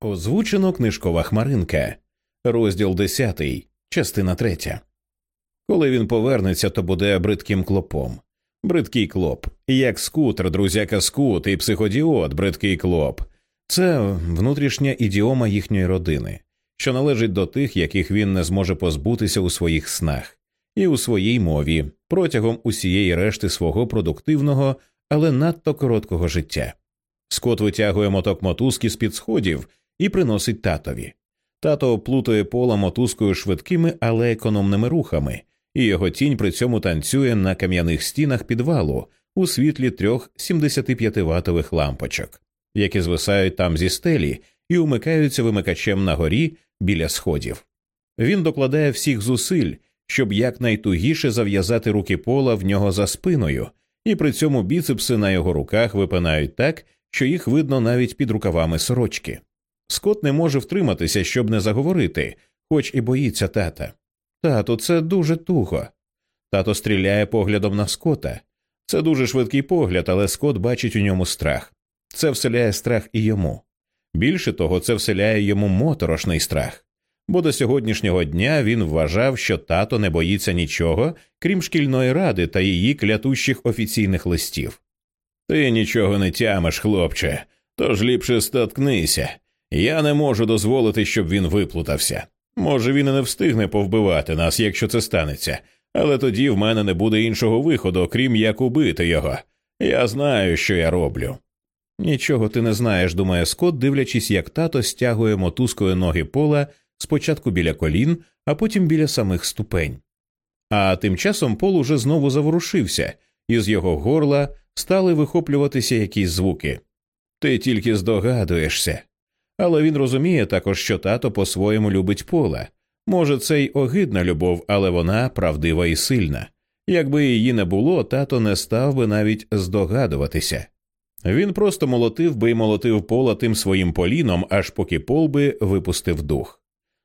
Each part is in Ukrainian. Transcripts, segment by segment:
Озвучено книжкова хмаринка, розділ 10, частина 3. Коли він повернеться, то буде бридким клопом. Бридкий клоп, як скутер, друзяка скут і психодіот, бридкий клоп. Це внутрішня ідіома їхньої родини, що належить до тих, яких він не зможе позбутися у своїх снах, і у своїй мові протягом усієї решти свого продуктивного, але надто короткого життя. Скот витягує моток мотузки з під сходів і приносить татові. Тато оплутує пола мотузкою швидкими, але економними рухами, і його тінь при цьому танцює на кам'яних стінах підвалу у світлі трьох 75-ватових лампочок, які звисають там зі стелі і умикаються вимикачем на горі біля сходів. Він докладає всіх зусиль, щоб якнайтугіше зав'язати руки пола в нього за спиною, і при цьому біцепси на його руках випинають так, що їх видно навіть під рукавами сорочки. Скот не може втриматися, щоб не заговорити, хоч і боїться тата. Тато, це дуже туго. Тато стріляє поглядом на скота. Це дуже швидкий погляд, але скот бачить у ньому страх. Це вселяє страх і йому. Більше того, це вселяє йому моторошний страх. Бо до сьогоднішнього дня він вважав, що тато не боїться нічого, крім шкільної ради та її клятущих офіційних листів. Ти нічого не тямиш, хлопче, тож ліпше статкнися. Я не можу дозволити, щоб він виплутався. Може, він і не встигне повбивати нас, якщо це станеться, але тоді в мене не буде іншого виходу, крім як убити його. Я знаю, що я роблю. Нічого ти не знаєш, думає Скот, дивлячись, як тато стягує мотузкою ноги пола спочатку біля колін, а потім біля самих ступень. А тим часом пол уже знову заворушився, і з його горла стали вихоплюватися якісь звуки. Ти тільки здогадуєшся. Але він розуміє також, що тато по-своєму любить пола. Може, це й огидна любов, але вона правдива і сильна. Якби її не було, тато не став би навіть здогадуватися. Він просто молотив би й молотив пола тим своїм поліном, аж поки пол би випустив дух.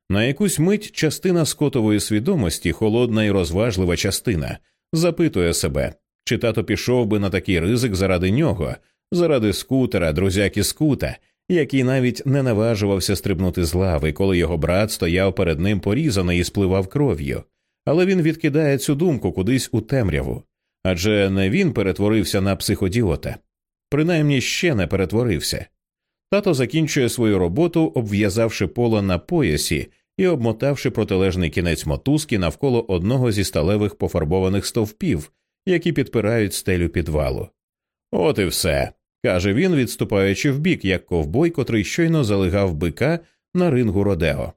На якусь мить частина скотової свідомості, холодна і розважлива частина, запитує себе, чи тато пішов би на такий ризик заради нього, заради скутера, друзяки скута, який навіть не наважувався стрибнути з лави, коли його брат стояв перед ним порізаний і спливав кров'ю. Але він відкидає цю думку кудись у темряву. Адже не він перетворився на психодіота, принаймні ще не перетворився. Тато закінчує свою роботу, обв'язавши поло на поясі і обмотавши протилежний кінець мотузки навколо одного зі сталевих пофарбованих стовпів, які підпирають стелю підвалу. От і все, каже він, відступаючи вбік, як ковбой, котрий щойно залигав бика на рингу Родео.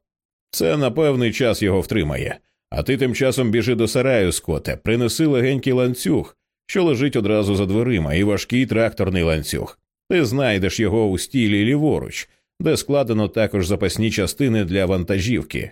Це на певний час його втримає, а ти тим часом біжи до сараю, скоте, принеси легенький ланцюг, що лежить одразу за дверима, і важкий тракторний ланцюг. Ти знайдеш його у стілі ліворуч, де складено також запасні частини для вантажівки.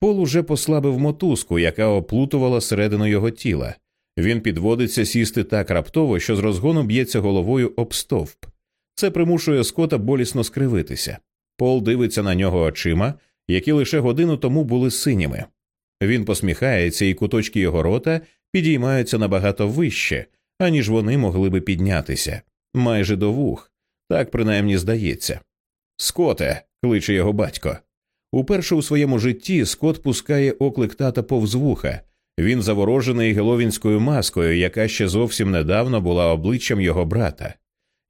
Пол уже послабив мотузку, яка оплутувала середину його тіла. Він підводиться сісти так раптово, що з розгону б'ється головою об стовп. Це примушує скота болісно скривитися. Пол дивиться на нього очима, які лише годину тому були синіми. Він посміхається, і куточки його рота підіймаються набагато вище, аніж вони могли би піднятися, майже до вух, так принаймні здається. Скоте, кличе його батько. Уперше у своєму житті Скот пускає оклик тата повз вуха. Він заворожений геловінською маскою, яка ще зовсім недавно була обличчям його брата.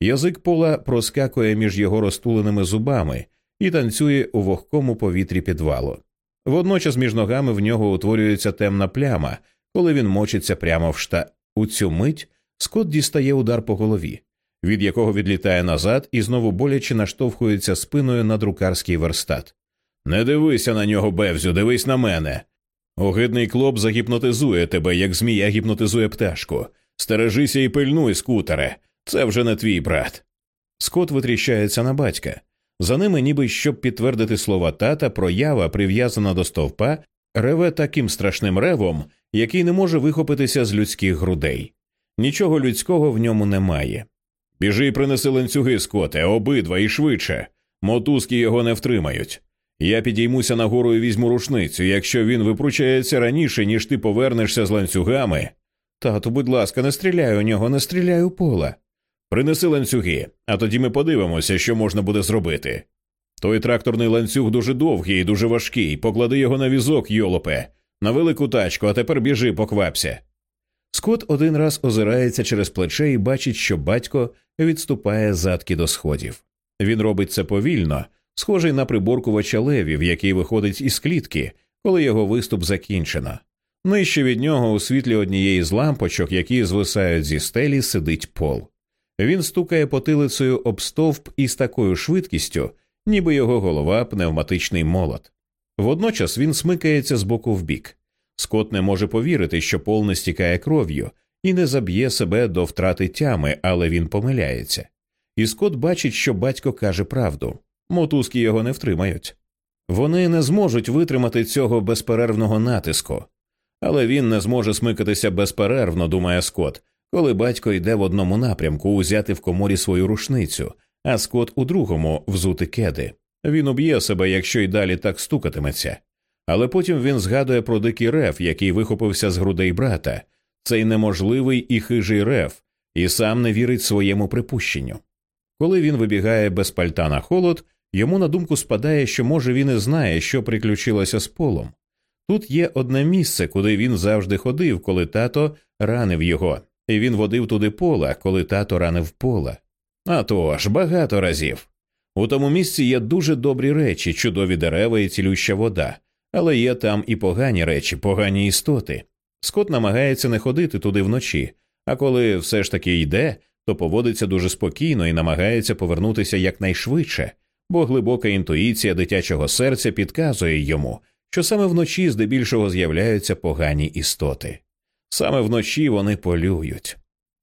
Язик пола проскакує між його розтуленими зубами і танцює у вогкому повітрі підвалу. Водночас між ногами в нього утворюється темна пляма, коли він мочиться прямо в шта. У цю мить Скот дістає удар по голові, від якого відлітає назад і знову боляче наштовхується спиною на друкарський верстат. Не дивися на нього, Бевзю, дивись на мене. Огидний клоп загіпнотизує тебе, як змія гіпнотизує пташку. Стережися і пильнуй, скутере. Це вже не твій брат. Скот витріщається на батька. За ними, ніби щоб підтвердити слова тата, проява, прив'язана до стовпа, реве таким страшним ревом, який не може вихопитися з людських грудей. Нічого людського в ньому немає. Біжи і принеси ланцюги, скоте, обидва і швидше. Мотузки його не втримають. Я підіймуся нагору і візьму рушницю. Якщо він випручається раніше, ніж ти повернешся з ланцюгами. Тату, будь ласка, не стріляй у нього, не стріляй у пола. Принеси ланцюги, а тоді ми подивимося, що можна буде зробити. Той тракторний ланцюг дуже довгий і дуже важкий. Поклади його на візок, йолопе, на велику тачку, а тепер біжи, поквапся. Скот один раз озирається через плече і бачить, що батько відступає задки до сходів. Він робить це повільно, схожий на приборкувача левів, який виходить із клітки, коли його виступ закінчено. Нижче від нього у світлі однієї з лампочок, які звисають зі стелі, сидить пол. Він стукає потилицею об стовп із такою швидкістю, ніби його голова пневматичний молот. Водночас він смикається з боку в бік. Скот не може повірити, що пол не стікає кров'ю і не заб'є себе до втрати тями, але він помиляється. І Скот бачить, що батько каже правду мотузки його не втримають. Вони не зможуть витримати цього безперервного натиску. Але він не зможе смикатися безперервно, думає Скот, коли батько йде в одному напрямку узяти в коморі свою рушницю, а Скот у другому взути кеди. Він уб'є себе, якщо й далі так стукатиметься. Але потім він згадує про дикий рев, який вихопився з грудей брата, цей неможливий і хижий рев, і сам не вірить своєму припущенню. Коли він вибігає без пальта на холод, йому на думку спадає, що може він і знає, що приключилося з полом. Тут є одне місце, куди він завжди ходив, коли тато ранив його, і він водив туди пола, коли тато ранив пола. А тож, багато разів. У тому місці є дуже добрі речі, чудові дерева і цілюща вода, але є там і погані речі, погані істоти. Скот намагається не ходити туди вночі, а коли все ж таки йде, то поводиться дуже спокійно і намагається повернутися якнайшвидше, бо глибока інтуїція дитячого серця підказує йому, що саме вночі здебільшого з'являються погані істоти. Саме вночі вони полюють.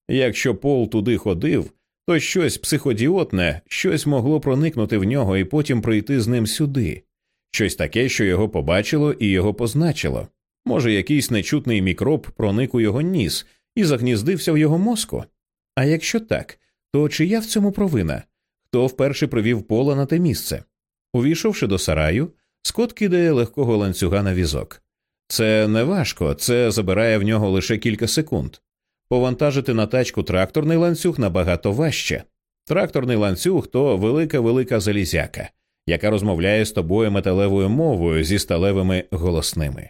Якщо Пол туди ходив, то щось психодіотне, щось могло проникнути в нього і потім прийти з ним сюди, щось таке, що його побачило і його позначило. Може, якийсь нечутний мікроб проник у його ніс і загніздився в його мозку? А якщо так, то чия в цьому провина? Хто вперше привів пола на те місце? Увійшовши до сараю, Скот кидає легкого ланцюга на візок. Це не важко, це забирає в нього лише кілька секунд. Повантажити на тачку тракторний ланцюг набагато важче. Тракторний ланцюг то велика велика залізяка, яка розмовляє з тобою металевою мовою зі сталевими голосними.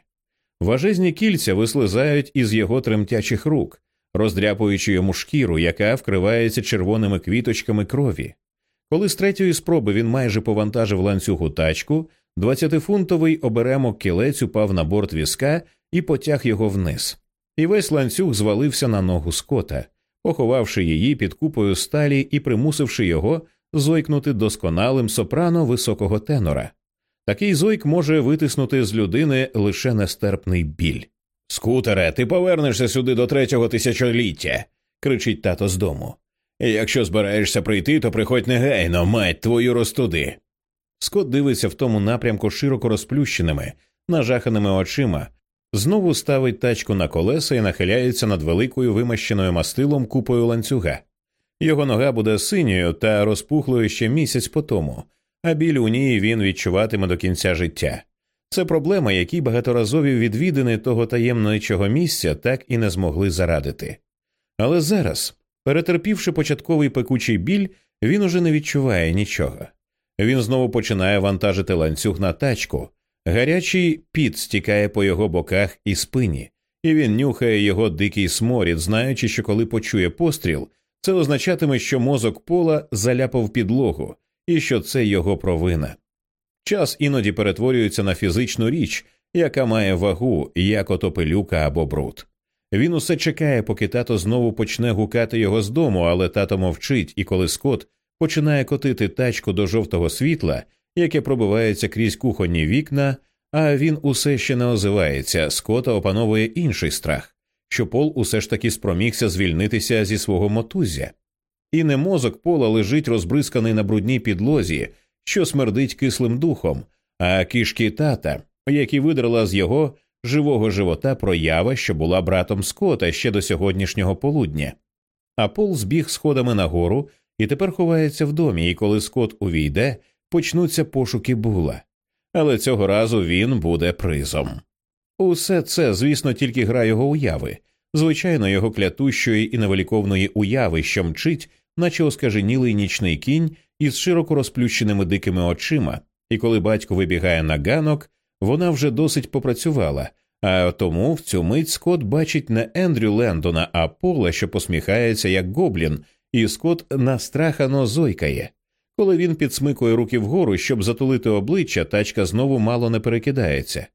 Важезні кільця вислизають із його тремтячих рук, роздряпуючи йому шкіру, яка вкривається червоними квіточками крові. Коли з третьої спроби він майже повантажив ланцюгу тачку, двадцятифунтовий оберемок кілець упав на борт візка і потяг його вниз. І весь ланцюг звалився на ногу скота, поховавши її під купою сталі і примусивши його зойкнути досконалим сопрано високого тенора. Такий зойк може витиснути з людини лише нестерпний біль. Скутере, ти повернешся сюди до третього тисячоліття. кричить тато з дому. Якщо збираєшся прийти, то приходь негайно, мать твою розтуди. Скот дивиться в тому напрямку широко розплющеними, нажаханими очима, знову ставить тачку на колеса і нахиляється над великою вимащеною мастилом купою ланцюга. Його нога буде синьою та розпухлою ще місяць по тому, а біль у ній він відчуватиме до кінця життя. Це проблема, якій багаторазові відвідини того таємничого місця так і не змогли зарадити. Але зараз, перетерпівши початковий пекучий біль, він уже не відчуває нічого. Він знову починає вантажити ланцюг на тачку, гарячий піт стікає по його боках і спині, і він нюхає його дикий сморід, знаючи, що коли почує постріл, це означатиме, що мозок пола заляпав підлогу і що це його провина. Час іноді перетворюється на фізичну річ, яка має вагу, як ото пилюка або бруд. Він усе чекає, поки тато знову почне гукати його з дому, але тато мовчить, і коли Скот починає котити тачку до жовтого світла, яке пробивається крізь кухонні вікна, а він усе ще не озивається, Скота опановує інший страх, що Пол усе ж таки спромігся звільнитися зі свого мотузя. І не мозок пола лежить розбризканий на брудній підлозі, що смердить кислим духом, а кішки тата, які видрала з його живого живота проява, що була братом Скота ще до сьогоднішнього полудня. А Пол збіг сходами нагору і тепер ховається в домі, і коли Скот увійде, почнуться пошуки була. Але цього разу він буде призом. Усе це, звісно, тільки гра його уяви, звичайно, його клятущої і невеликовної уяви, що мчить наче оскаженілий нічний кінь із широко розплющеними дикими очима, і коли батько вибігає на ганок, вона вже досить попрацювала, а тому в цю мить Скот бачить не Ендрю Лендона, а Пола, що посміхається як гоблін, і Скот настрахано зойкає. Коли він підсмикує руки вгору, щоб затулити обличчя, тачка знову мало не перекидається.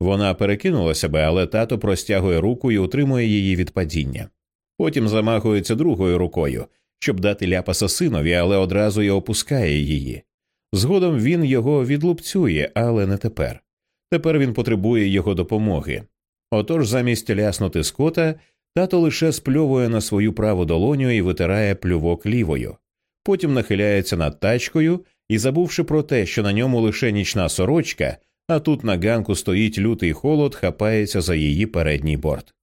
Вона перекинула себе, але тато простягує руку і утримує її від падіння. Потім замахується другою рукою, щоб дати ляпаса синові, але одразу й опускає її. Згодом він його відлупцює, але не тепер. Тепер він потребує його допомоги. Отож, замість ляснути скота, тато лише спльовує на свою праву долоню і витирає плювок лівою. Потім нахиляється над тачкою і, забувши про те, що на ньому лише нічна сорочка, а тут на ганку стоїть лютий холод, хапається за її передній борт.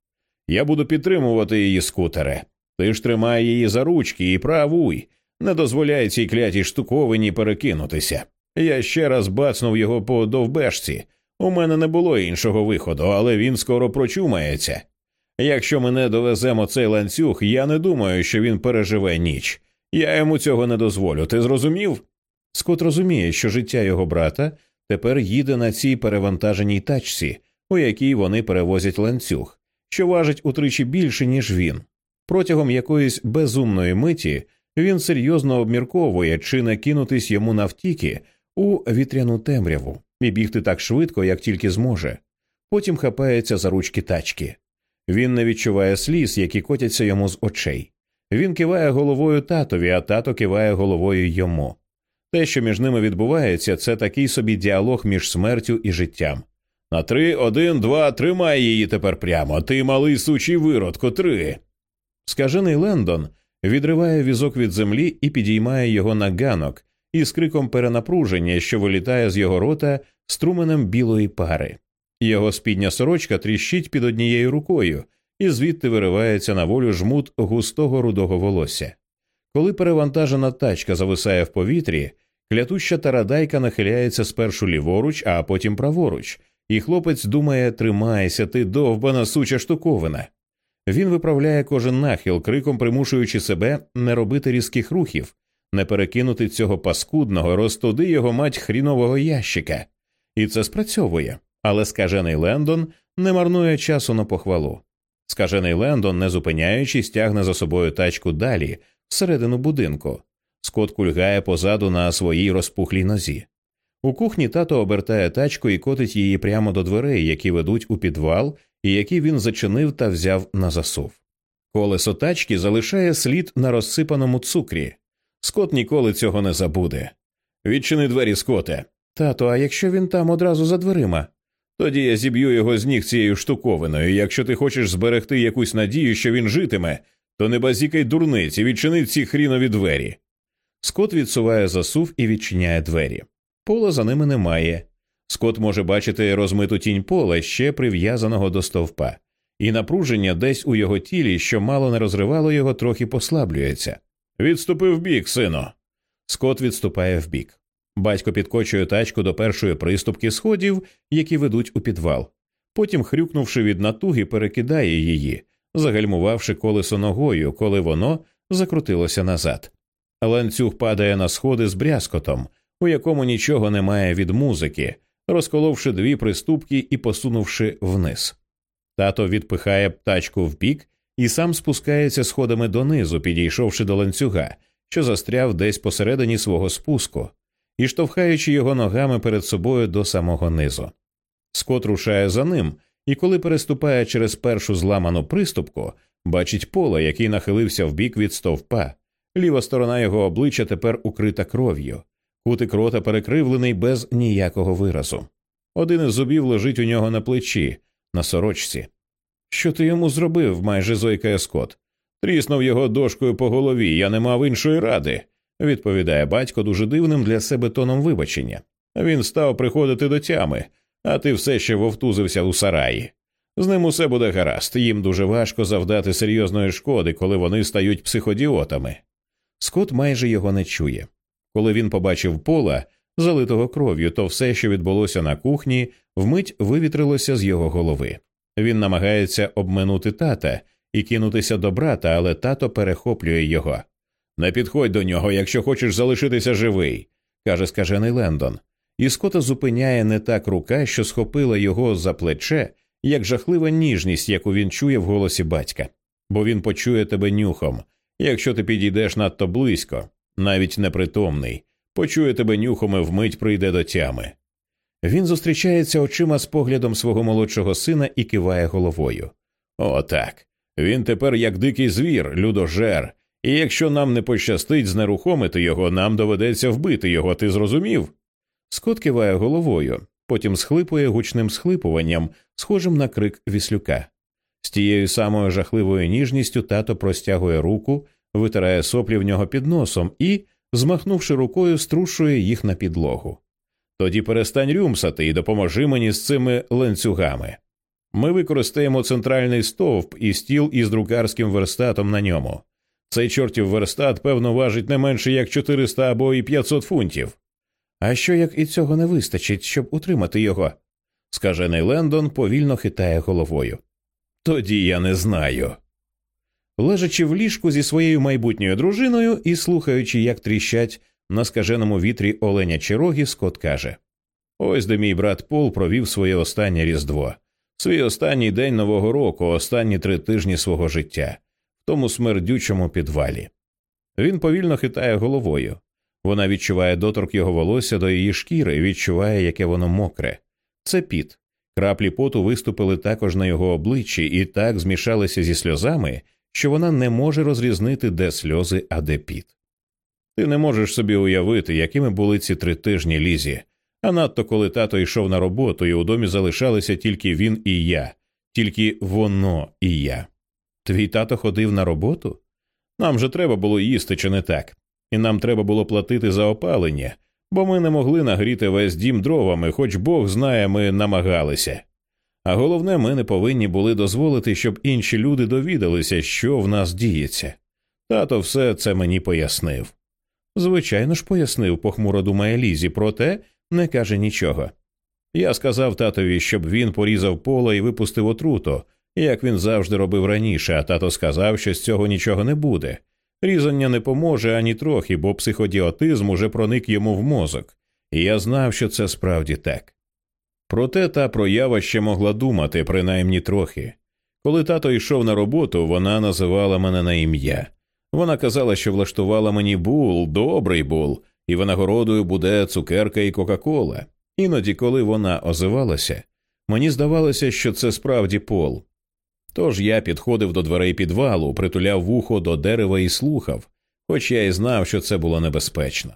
Я буду підтримувати її скутере. Ти ж тримай її за ручки і правуй, не дозволяй цій клятій штуковині перекинутися. Я ще раз бацнув його по довбешці. У мене не було іншого виходу, але він скоро прочумається. Якщо ми не довеземо цей ланцюг, я не думаю, що він переживе ніч. Я йому цього не дозволю. Ти зрозумів? Скот розуміє, що життя його брата тепер їде на цій перевантаженій тачці, у якій вони перевозять ланцюг, що важить утричі більше, ніж він. Протягом якоїсь безумної миті він серйозно обмірковує, чи не кинутись йому навтіки у вітряну темряву і бігти так швидко, як тільки зможе. Потім хапається за ручки тачки. Він не відчуває сліз, які котяться йому з очей. Він киває головою татові, а тато киває головою йому. Те, що між ними відбувається, це такий собі діалог між смертю і життям. На три, один, два, тримай її тепер прямо. Ти малий сучий виродко, три. Скажений Лендон відриває візок від землі і підіймає його на ганок із криком перенапруження, що вилітає з його рота струменем білої пари. Його спідня сорочка тріщить під однією рукою, і звідти виривається на волю жмут густого рудого волосся. Коли перевантажена тачка зависає в повітрі, клятуща тарадайка нахиляється спершу ліворуч, а потім праворуч, і хлопець думає тримайся, ти довбана суча штуковина. Він виправляє кожен нахил, криком примушуючи себе не робити різких рухів, не перекинути цього паскудного, розтуди його мать хрінового ящика. І це спрацьовує, але скажений Лендон не марнує часу на похвалу. Скажений Лендон, не зупиняючись, тягне за собою тачку далі, всередину будинку. Скот кульгає позаду на своїй розпухлій нозі. У кухні тато обертає тачку і котить її прямо до дверей, які ведуть у підвал, і які він зачинив та взяв на засув. Колесо тачки залишає слід на розсипаному цукрі. Скот ніколи цього не забуде. Відчини двері скоте. Тато, а якщо він там одразу за дверима? Тоді я зіб'ю його з ніг цією штуковиною. Якщо ти хочеш зберегти якусь надію, що він житиме, то не базікай дурниці, відчини ці хрінові двері. Скот відсуває засув і відчиняє двері. Пола за ними немає. Скот може бачити розмиту тінь пола ще прив'язаного до стовпа, і напруження десь у його тілі, що мало не розривало його, трохи послаблюється. Відступи вбік, сино. Скот відступає вбік. Батько підкочує тачку до першої приступки сходів, які ведуть у підвал. Потім, хрюкнувши від натуги, перекидає її, загальмувавши колесо ногою, коли воно закрутилося назад. Ланцюг падає на сходи з брязкотом, у якому нічого немає від музики, розколовши дві приступки і посунувши вниз. Тато відпихає тачку вбік і сам спускається сходами донизу, підійшовши до ланцюга, що застряв десь посередині свого спуску, і штовхаючи його ногами перед собою до самого низу. Скот рушає за ним, і коли переступає через першу зламану приступку, бачить поле, який нахилився вбік від стовпа. Ліва сторона його обличчя тепер укрита кров'ю, кутик рота перекривлений без ніякого виразу. Один із зубів лежить у нього на плечі, на сорочці. Що ти йому зробив? майже зойкає Скот. Тріснув його дошкою по голові, я не мав іншої ради, відповідає батько дуже дивним для себе тоном вибачення. Він став приходити до тями, а ти все ще вовтузився у сараї. З ним усе буде гаразд, їм дуже важко завдати серйозної шкоди, коли вони стають психодіотами. Скот майже його не чує. Коли він побачив пола, залитого кров'ю, то все, що відбулося на кухні, вмить вивітрилося з його голови. Він намагається обминути тата і кинутися до брата, але тато перехоплює його. Не підходь до нього, якщо хочеш залишитися живий, каже скажений Лендон. І Скота зупиняє не так рука, що схопила його за плече, як жахлива ніжність, яку він чує в голосі батька, бо він почує тебе нюхом, якщо ти підійдеш надто близько, навіть непритомний, почує тебе нюхом і вмить прийде до тями. Він зустрічається очима з поглядом свого молодшого сина і киває головою. О, так. Він тепер як дикий звір, людожер, і якщо нам не пощастить знерухомити його, нам доведеться вбити його, ти зрозумів? Скот киває головою, потім схлипує гучним схлипуванням, схожим на крик віслюка. З тією самою жахливою ніжністю тато простягує руку, витирає соплі в нього під носом і, змахнувши рукою, струшує їх на підлогу. Тоді перестань рюмсати і допоможи мені з цими ланцюгами. Ми використаємо центральний стовп і стіл із друкарським верстатом на ньому. Цей чортів верстат, певно, важить не менше як 400 або і 500 фунтів. А що як і цього не вистачить, щоб утримати його? Скажений Лендон повільно хитає головою. Тоді я не знаю. Лежачи в ліжку зі своєю майбутньою дружиною і слухаючи, як тріщать на скаженому вітрі оленячі роги, Скот каже Ось де мій брат Пол провів своє останнє різдво, свій останній день Нового року, останні три тижні свого життя, в тому смердючому підвалі. Він повільно хитає головою. Вона відчуває доторк його волосся до її шкіри, відчуває, яке воно мокре. Це піт. Краплі поту виступили також на його обличчі і так змішалися зі сльозами, що вона не може розрізнити, де сльози, а де піт. Ти не можеш собі уявити, якими були ці три тижні лізі, а надто коли тато йшов на роботу, і у домі залишалися тільки він і я, тільки воно і я. Твій тато ходив на роботу? Нам же треба було їсти, чи не так, і нам треба було платити за опалення, бо ми не могли нагріти весь дім дровами, хоч Бог знає, ми намагалися. А головне, ми не повинні були дозволити, щоб інші люди довідалися, що в нас діється. Тато все це мені пояснив. Звичайно ж, пояснив, похмуро думає Лізі, проте не каже нічого. Я сказав татові, щоб він порізав поле і випустив отруту, як він завжди робив раніше, а тато сказав, що з цього нічого не буде. Різання не поможе ані трохи, бо психодіотизм уже проник йому в мозок, і я знав, що це справді так. Проте та проява ще могла думати, принаймні трохи. Коли тато йшов на роботу, вона називала мене на ім'я. Вона казала, що влаштувала мені бул, добрий бул, і винагородою буде цукерка і Кока-Кола. Іноді, коли вона озивалася, мені здавалося, що це справді пол. Тож я підходив до дверей підвалу, притуляв вухо до дерева і слухав, хоч я і знав, що це було небезпечно.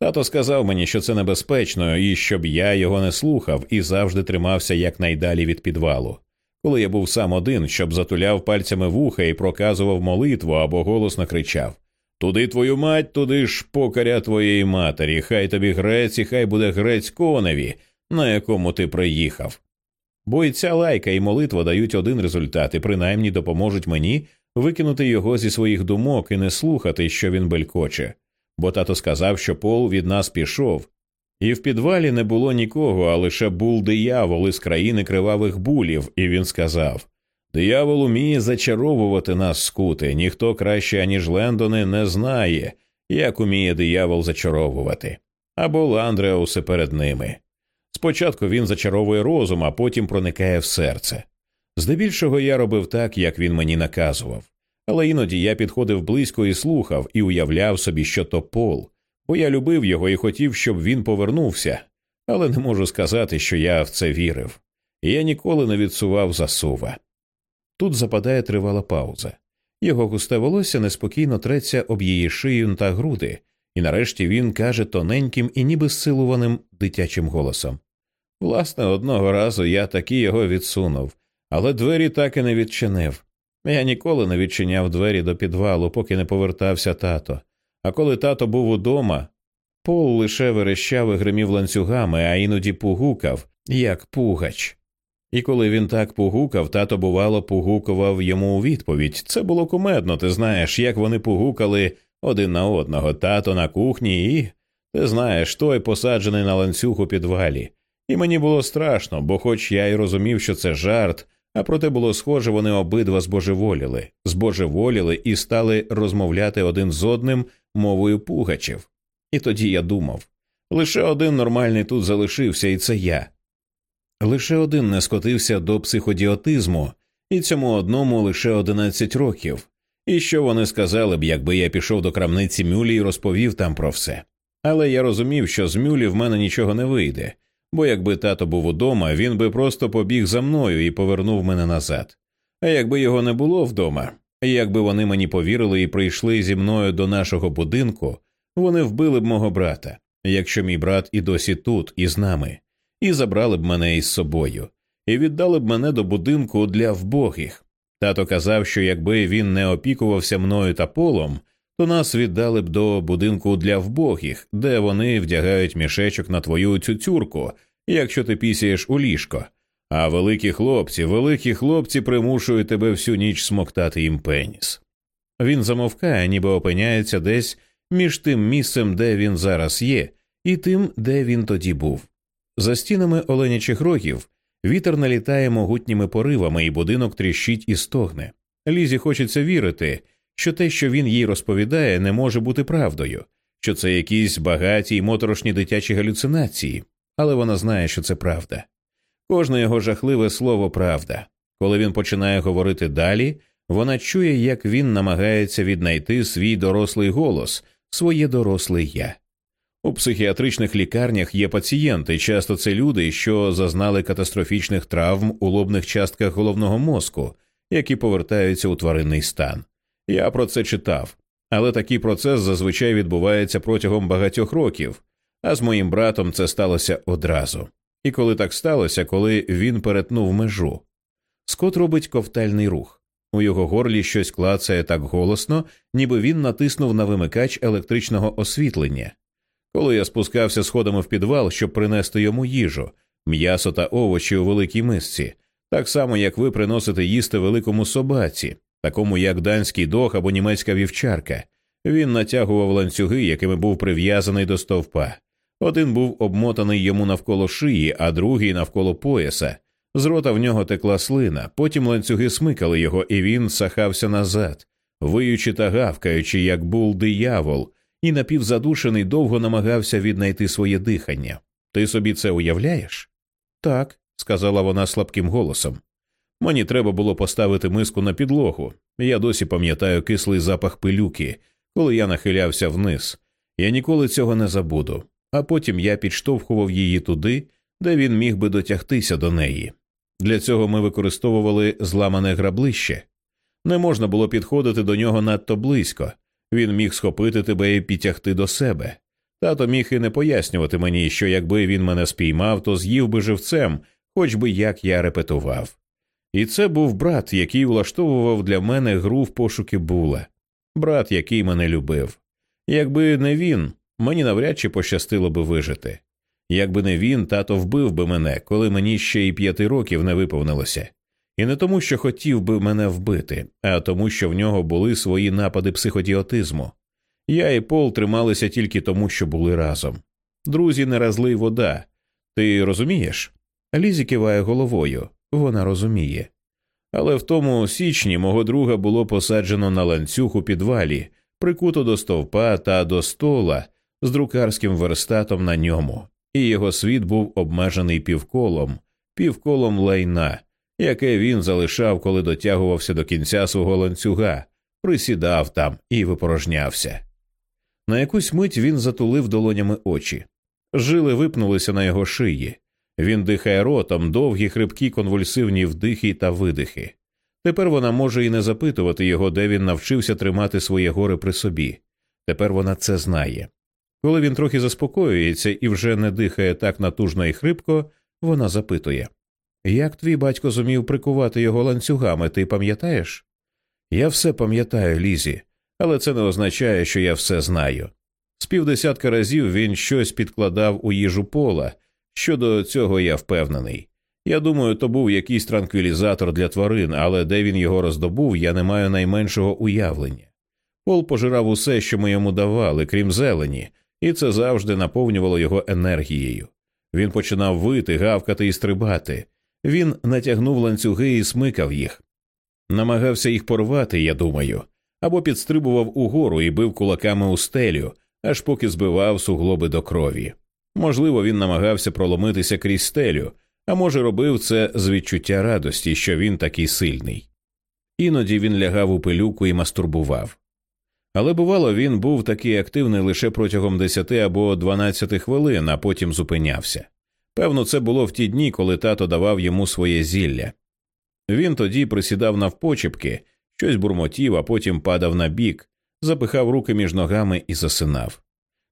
Тато сказав мені, що це небезпечно, і щоб я його не слухав і завжди тримався якнайдалі від підвалу. Коли я був сам один, щоб затуляв пальцями вуха і проказував молитву або голосно кричав Туди твою мать, туди ж покаря твоєї матері, хай тобі грець і хай буде грець коневі, на якому ти приїхав. Бо і ця лайка і молитва дають один результат і принаймні допоможуть мені викинути його зі своїх думок і не слухати, що він белькоче. Бо тато сказав, що пол від нас пішов, і в підвалі не було нікого, а лише був диявол із країни кривавих булів, і він сказав Диявол уміє зачаровувати нас скути, ніхто краще, аніж Лендони, не знає, як уміє диявол зачаровувати, або Ландреуси перед ними. Спочатку він зачаровує розум, а потім проникає в серце. Здебільшого я робив так, як він мені наказував, але іноді я підходив близько і слухав і уявляв собі, що то пол, бо я любив його і хотів, щоб він повернувся, але не можу сказати, що я в це вірив, і я ніколи не відсував засува. Тут западає тривала пауза. Його густе волосся неспокійно треться об її шию та груди, і нарешті він каже тоненьким і ніби силуваним дитячим голосом Власне, одного разу я таки його відсунув, але двері так і не відчинив. Я ніколи не відчиняв двері до підвалу, поки не повертався тато. А коли тато був удома, пол лише верещав і гримів ланцюгами, а іноді пугукав, як пугач. І коли він так пугукав, тато, бувало, пугукував йому у відповідь. Це було кумедно, ти знаєш, як вони пугукали один на одного, тато на кухні, і ти знаєш, той посаджений на ланцюг у підвалі. І мені було страшно, бо, хоч я й розумів, що це жарт, А проте було схоже, вони обидва збожеволіли, збожеволіли і стали розмовляти один з одним мовою пугачів. І тоді я думав лише один нормальний тут залишився, і це я. Лише один не скотився до психодіотизму, і цьому одному лише одинадцять років. І що вони сказали б, якби я пішов до крамниці Мюлі і розповів там про все. Але я розумів, що з Мюлі в мене нічого не вийде, бо якби тато був удома, він би просто побіг за мною і повернув мене назад. А якби його не було вдома, якби вони мені повірили і прийшли зі мною до нашого будинку, вони вбили б мого брата, якщо мій брат і досі тут, і з нами, і забрали б мене із собою, і віддали б мене до будинку для вбогих. Тато казав, що якби він не опікувався мною та полом, то нас віддали б до будинку для вбогих, де вони вдягають мішечок на твою цюцюрку, якщо ти пісяєш у ліжко. А великі хлопці, великі хлопці примушують тебе всю ніч смоктати їм пеніс. Він замовкає, ніби опиняється десь між тим місцем, де він зараз є, і тим, де він тоді був. За стінами оленячих рогів вітер налітає могутніми поривами, і будинок тріщить і стогне. Лізі хочеться вірити, що те, що він їй розповідає, не може бути правдою, що це якісь багаті й моторошні дитячі галюцинації, але вона знає, що це правда. Кожне його жахливе слово правда. Коли він починає говорити далі, вона чує, як він намагається віднайти свій дорослий голос, своє доросле я. У психіатричних лікарнях є пацієнти, часто це люди, що зазнали катастрофічних травм у лобних частках головного мозку, які повертаються у тваринний стан. Я про це читав, але такий процес зазвичай відбувається протягом багатьох років, а з моїм братом це сталося одразу. І коли так сталося, коли він перетнув межу. Скот робить ковтальний рух. У його горлі щось клацає так голосно, ніби він натиснув на вимикач електричного освітлення. Коли я спускався сходами в підвал, щоб принести йому їжу, м'ясо та овочі у великій мисці, так само як ви приносите їсти великому собаці, такому як данський дог або німецька вівчарка, він натягував ланцюги, якими був прив'язаний до стовпа. Один був обмотаний йому навколо шиї, а другий навколо пояса. З рота в нього текла слина, потім ланцюги смикали його, і він сахався назад, виючи та гавкаючи, як був диявол, і напівзадушений довго намагався віднайти своє дихання. Ти собі це уявляєш? Так, сказала вона слабким голосом. Мені треба було поставити миску на підлогу. Я досі пам'ятаю кислий запах пилюки, коли я нахилявся вниз. Я ніколи цього не забуду, а потім я підштовхував її туди, де він міг би дотягтися до неї. Для цього ми використовували зламане граблище. Не можна було підходити до нього надто близько, він міг схопити тебе і підтягти до себе. Тато міг і не пояснювати мені, що якби він мене спіймав, то з'їв би живцем, хоч би як я репетував. І це був брат, який влаштовував для мене гру в пошуки була, брат, який мене любив. Якби не він, мені навряд чи пощастило би вижити. Якби не він, тато вбив би мене, коли мені ще й п'яти років не виповнилося. І не тому, що хотів би мене вбити, а тому, що в нього були свої напади психодіотизму. Я і Пол трималися тільки тому, що були разом. Друзі, не разлий вода. Ти розумієш? Лізі киває головою, вона розуміє. Але в тому січні мого друга було посаджено на ланцюг у підвалі, прикуто до стовпа та до стола з друкарським верстатом на ньому, і його світ був обмежений півколом, півколом лайна, яке він залишав, коли дотягувався до кінця свого ланцюга, присідав там і випорожнявся. На якусь мить він затулив долонями очі. Жили випнулися на його шиї. Він дихає ротом, довгі, хрипкі, конвульсивні вдихи та видихи. Тепер вона може і не запитувати його, де він навчився тримати своє горе при собі. Тепер вона це знає. Коли він трохи заспокоюється і вже не дихає так натужно і хрипко, вона запитує Як твій батько зумів прикувати його ланцюгами, ти пам'ятаєш? Я все пам'ятаю, Лізі, але це не означає, що я все знаю. З півдесятка разів він щось підкладав у їжу пола. Щодо цього я впевнений. Я думаю, то був якийсь транквілізатор для тварин, але де він його роздобув, я не маю найменшого уявлення. Пол пожирав усе, що ми йому давали, крім зелені, і це завжди наповнювало його енергією. Він починав вити, гавкати і стрибати. Він натягнув ланцюги і смикав їх. Намагався їх порвати, я думаю, або підстрибував угору і бив кулаками у стелю, аж поки збивав суглоби до крові. Можливо, він намагався проломитися крізь стелю, а може, робив це з відчуття радості, що він такий сильний. Іноді він лягав у пилюку і мастурбував. Але бувало, він був такий активний лише протягом 10 або 12 хвилин, а потім зупинявся. Певно, це було в ті дні, коли тато давав йому своє зілля. Він тоді присідав навпочепки, щось бурмотів, а потім падав на бік, запихав руки між ногами і засинав.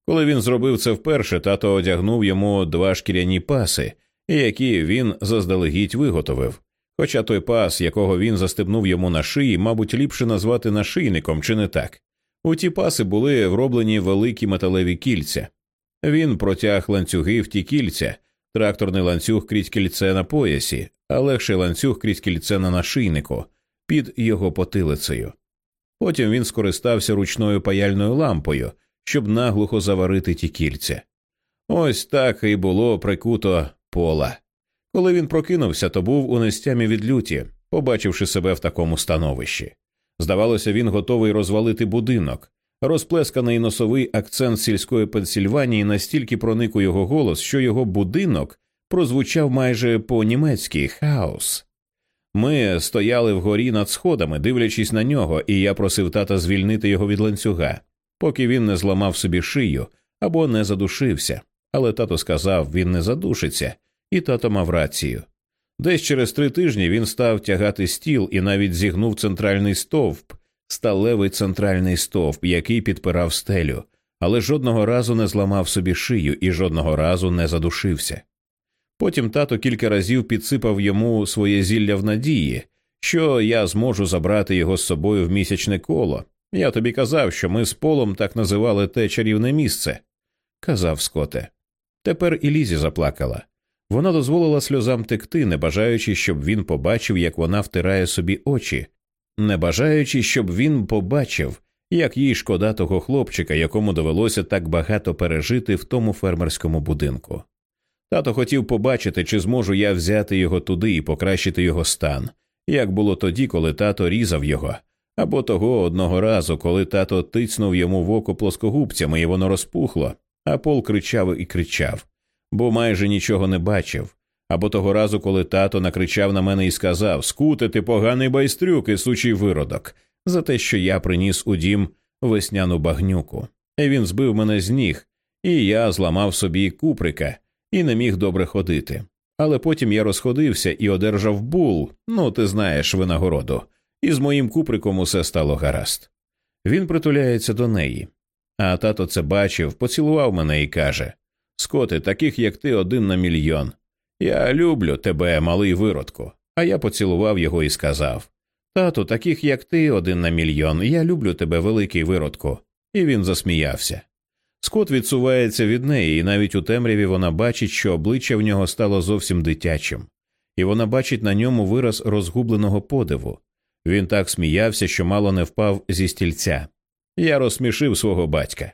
Коли він зробив це вперше, тато одягнув йому два шкіряні паси, які він заздалегідь виготовив. Хоча той пас, якого він застебнув йому на шиї, мабуть, ліпше назвати нашийником, чи не так. У ті паси були вроблені великі металеві кільця. Він протяг ланцюги в ті кільця, тракторний ланцюг крізь кільце на поясі, а легший ланцюг крізь кільце на нашийнику під його потилицею. Потім він скористався ручною паяльною лампою, щоб наглухо заварити ті кільця. Ось так і було прикуто пола. Коли він прокинувся, то був у нестямі від люті, побачивши себе в такому становищі. Здавалося, він готовий розвалити будинок. Розплесканий носовий акцент сільської Пенсільванії настільки проник у його голос, що його будинок прозвучав майже по німецьки хаос. Ми стояли вгорі над сходами, дивлячись на нього, і я просив тата звільнити його від ланцюга, поки він не зламав собі шию або не задушився. Але тато сказав, він не задушиться, і тато мав рацію. Десь через три тижні він став тягати стіл і навіть зігнув центральний стовп, сталевий центральний стовп, який підпирав стелю, але жодного разу не зламав собі шию і жодного разу не задушився. Потім тато кілька разів підсипав йому своє зілля в надії, що я зможу забрати його з собою в місячне коло. Я тобі казав, що ми з полом так називали те чарівне місце, казав Скоте. Тепер і Лізі заплакала. Вона дозволила сльозам текти, не бажаючи, щоб він побачив, як вона втирає собі очі, не бажаючи, щоб він побачив, як їй шкода того хлопчика, якому довелося так багато пережити в тому фермерському будинку. Тато хотів побачити, чи зможу я взяти його туди і покращити його стан, як було тоді, коли тато різав його, або того одного разу, коли тато тицнув йому в око плоскогубцями, і воно розпухло, а пол кричав і кричав, бо майже нічого не бачив. Або того разу, коли тато накричав на мене і сказав Скуте, ти поганий байстрюк і сучий виродок, за те, що я приніс у дім весняну багнюку. І він збив мене з ніг, і я зламав собі куприка і не міг добре ходити. Але потім я розходився і одержав бул, ну ти знаєш, винагороду, і з моїм куприком усе стало гаразд. Він притуляється до неї. А тато це бачив, поцілував мене і каже Скоти, таких, як ти, один на мільйон. Я люблю тебе, малий виродку. А я поцілував його і сказав Тату, таких, як ти, один на мільйон, я люблю тебе, великий виродку. І він засміявся. Скот відсувається від неї, і навіть у темряві вона бачить, що обличчя в нього стало зовсім дитячим, і вона бачить на ньому вираз розгубленого подиву. Він так сміявся, що мало не впав зі стільця. Я розсмішив свого батька.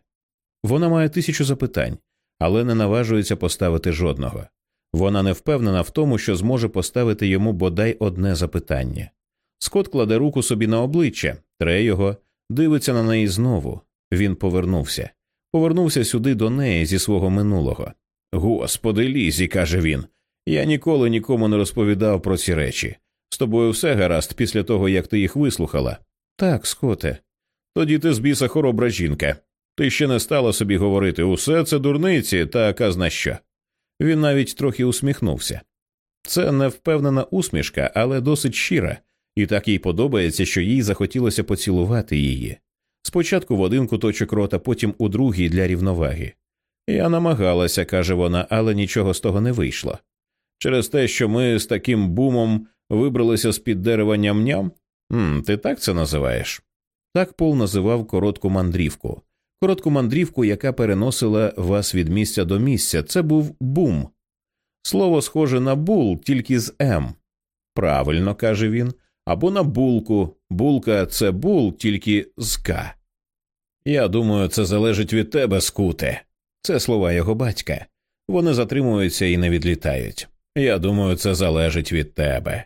Вона має тисячу запитань, але не наважується поставити жодного. Вона не впевнена в тому, що зможе поставити йому бодай одне запитання. Скот кладе руку собі на обличчя, тре його, дивиться на неї знову. Він повернувся повернувся сюди до неї зі свого минулого. Господи, Лізі, каже він, я ніколи нікому не розповідав про ці речі. З тобою все гаразд після того, як ти їх вислухала. Так, скоте. Тоді ти з біса хоробра жінка. Ти ще не стала собі говорити усе це дурниці та казна що. Він навіть трохи усміхнувся. Це невпевнена усмішка, але досить щира, і так їй подобається, що їй захотілося поцілувати її. Спочатку в один куточок рота, потім у другий для рівноваги. Я намагалася, каже вона, але нічого з того не вийшло. Через те, що ми з таким бумом вибралися з під дерева ням-ням? Ти так це називаєш? Так Пол називав коротку мандрівку. Коротку мандрівку, яка переносила вас від місця до місця. Це був бум. Слово схоже на бул, тільки з М. Правильно, каже він або на булку. Булка це бул тільки з К. Я думаю, це залежить від тебе, скуте. Це слова його батька. Вони затримуються і не відлітають. Я думаю, це залежить від тебе.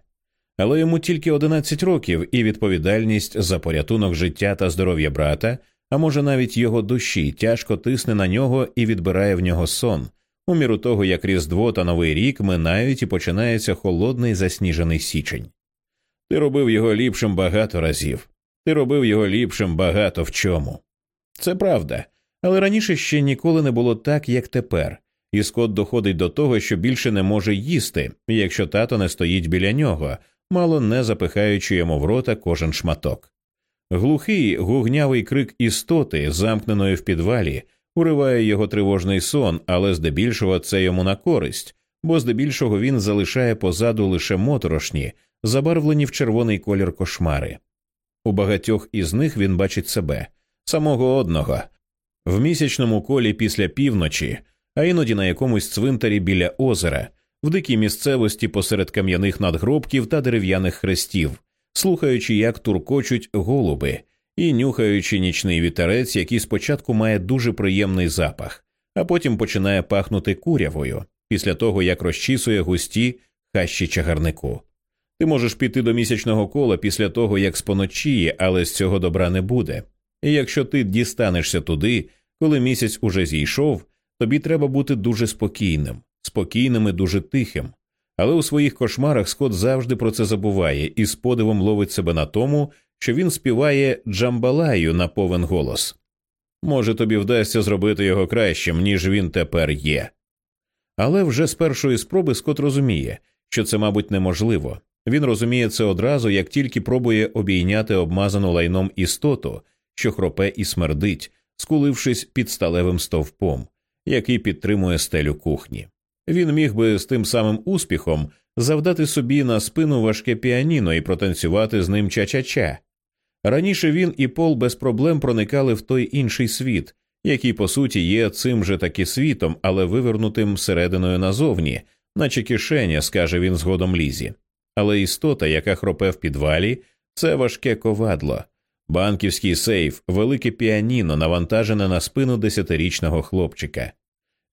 Але йому тільки 11 років, і відповідальність за порятунок життя та здоров'я брата, а може навіть його душі, тяжко тисне на нього і відбирає в нього сон, у міру того, як Різдво та Новий рік минають і починається холодний засніжений січень. Ти робив його ліпшим багато разів, ти робив його ліпшим багато в чому. Це правда, але раніше ще ніколи не було так, як тепер, і Скот доходить до того, що більше не може їсти, якщо тато не стоїть біля нього, мало не запихаючи йому в рота кожен шматок. Глухий гугнявий крик істоти, замкненої в підвалі, уриває його тривожний сон, але здебільшого це йому на користь, бо здебільшого він залишає позаду лише моторошні, забарвлені в червоний колір кошмари. У багатьох із них він бачить себе, самого одного, в місячному колі після півночі, а іноді на якомусь цвинтарі біля озера, в дикій місцевості посеред кам'яних надгробків та дерев'яних хрестів, слухаючи, як туркочуть голуби, і нюхаючи нічний вітерець, який спочатку має дуже приємний запах, а потім починає пахнути курявою після того, як розчісує густі хащі чагарнику. Ти можеш піти до місячного кола після того, як споночіє, але з цього добра не буде. І якщо ти дістанешся туди, коли місяць уже зійшов, тобі треба бути дуже спокійним, спокійним і дуже тихим. Але у своїх кошмарах Скот завжди про це забуває і з подивом ловить себе на тому, що він співає джамбалаю на повен голос. Може, тобі вдасться зробити його кращим, ніж він тепер є. Але вже з першої спроби Скот розуміє, що це, мабуть, неможливо. Він розуміє це одразу, як тільки пробує обійняти обмазану лайном істоту, що хропе і смердить, скулившись під сталевим стовпом, який підтримує стелю кухні. Він міг би з тим самим успіхом завдати собі на спину важке піаніно і протанцювати з ним ча-ча-ча. Раніше він і Пол без проблем проникали в той інший світ, який по суті є цим же таки світом, але вивернутим всерединою назовні, наче кишеня, скаже він згодом лізі. Але істота, яка хропе в підвалі, це важке ковадло, банківський сейф, велике піаніно, навантажене на спину десятирічного хлопчика.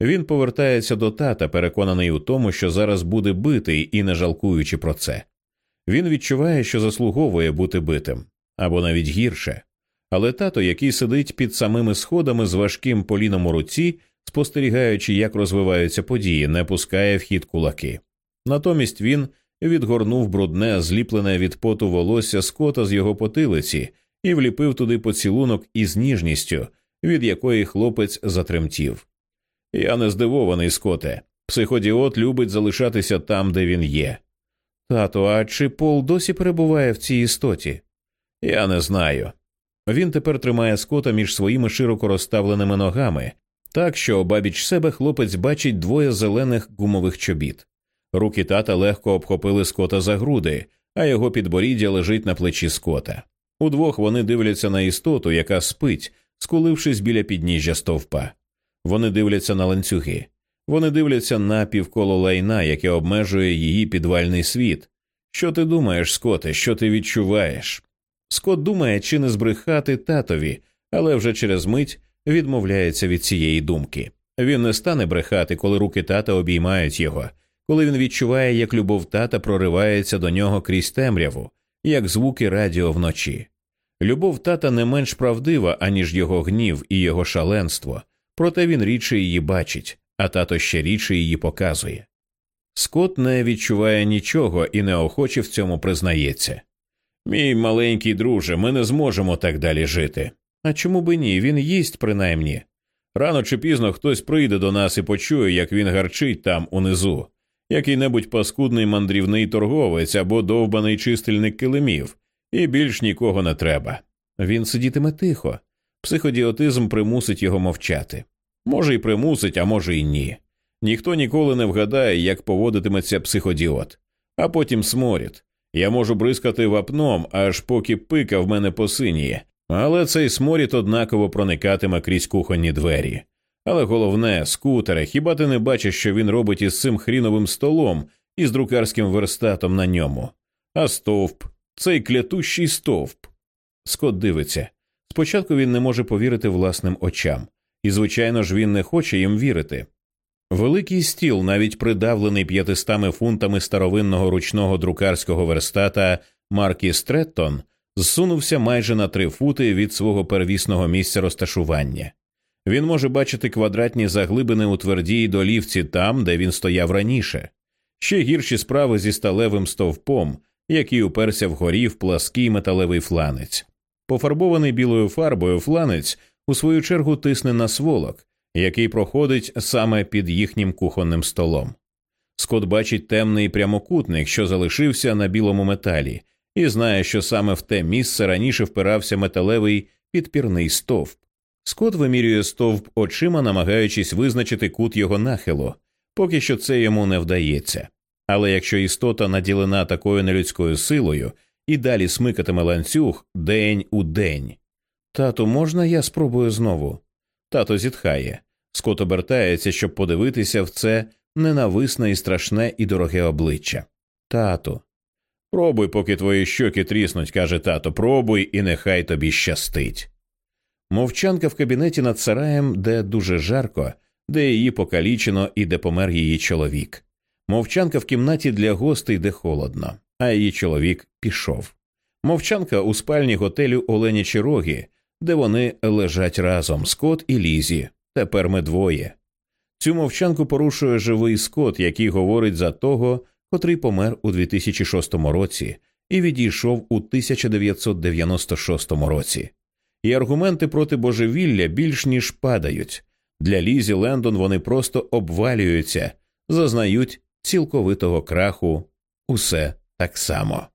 Він повертається до тата, переконаний у тому, що зараз буде битий і не жалкуючи про це. Він відчуває, що заслуговує бути битим або навіть гірше. Але тато, який сидить під самими сходами з важким поліном у руці, спостерігаючи, як розвиваються події, не пускає в хід кулаки. Натомість він відгорнув брудне, зліплене від поту волосся скота з його потилиці і вліпив туди поцілунок із ніжністю, від якої хлопець затремтів. Я не здивований, скоте. Психодіот любить залишатися там, де він є. Тато, а чи Пол досі перебуває в цій істоті? Я не знаю. Він тепер тримає скота між своїми широко розставленими ногами, так що обабіч себе хлопець бачить двоє зелених гумових чобіт. Руки тата легко обхопили скота за груди, а його підборіддя лежить на плечі скота. Удвох вони дивляться на істоту, яка спить, скулившись біля підніжжя стовпа. Вони дивляться на ланцюги, вони дивляться на півколо лайна, яке обмежує її підвальний світ. Що ти думаєш, Скоте, що ти відчуваєш? Скот думає, чи не збрехати татові, але вже через мить відмовляється від цієї думки. Він не стане брехати, коли руки тата обіймають його, коли він відчуває, як любов тата проривається до нього крізь темряву, як звуки радіо вночі. Любов тата не менш правдива, аніж його гнів і його шаленство, проте він рідше її бачить, а тато ще рідше її показує. Скот не відчуває нічого і неохоче в цьому признається. Мій маленький друже, ми не зможемо так далі жити. А чому би ні? Він їсть принаймні. Рано чи пізно хтось прийде до нас і почує, як він гарчить там унизу, який небудь паскудний мандрівний торговець або довбаний чистильник килимів, і більш нікого не треба. Він сидітиме тихо. Психодіотизм примусить його мовчати. Може, й примусить, а може, й ні. Ніхто ніколи не вгадає, як поводитиметься психодіот, а потім сморід. Я можу бризкати вапном, аж поки пика в мене посиніє, але цей сморід однаково проникатиме крізь кухонні двері. Але головне, скутере, хіба ти не бачиш, що він робить із цим хріновим столом і з друкарським верстатом на ньому? А стовп, цей клятущий стовп. Скот дивиться. Спочатку він не може повірити власним очам, і, звичайно ж, він не хоче їм вірити. Великий стіл, навіть придавлений п'ятистами фунтами старовинного ручного друкарського верстата Маркі Стреттон, зсунувся майже на три фути від свого первісного місця розташування. Він може бачити квадратні заглибини у твердій долівці там, де він стояв раніше, ще гірші справи зі сталевим стовпом, який уперся вгорі в плаский металевий фланець. Пофарбований білою фарбою фланець у свою чергу тисне на сволок, який проходить саме під їхнім кухонним столом. Скот бачить темний прямокутник, що залишився на білому металі, і знає, що саме в те місце раніше впирався металевий підпірний стовп. Скот вимірює стовп очима, намагаючись визначити кут його нахилу, поки що це йому не вдається. Але якщо істота наділена такою нелюдською силою і далі смикатиме ланцюг день у день. Тату, можна я спробую знову? Тато зітхає. Скот обертається, щоб подивитися в це ненависне і страшне і дороге обличчя. Тату. Пробуй, поки твої щоки тріснуть, каже тато, пробуй, і нехай тобі щастить. Мовчанка в кабінеті над сараєм, де дуже жарко, де її покалічено і де помер її чоловік. Мовчанка в кімнаті для гостей, де холодно, а її чоловік пішов. Мовчанка у спальні готелю Оленячі Роги, де вони лежать разом Скот і Лізі. Тепер ми двоє. Цю мовчанку порушує живий Скот, який говорить за того, котрий помер у 2006 році і відійшов у 1996 році. І аргументи проти божевілля більш ніж падають. Для Лізі Лендон вони просто обвалюються, зазнають цілковитого краху усе так само.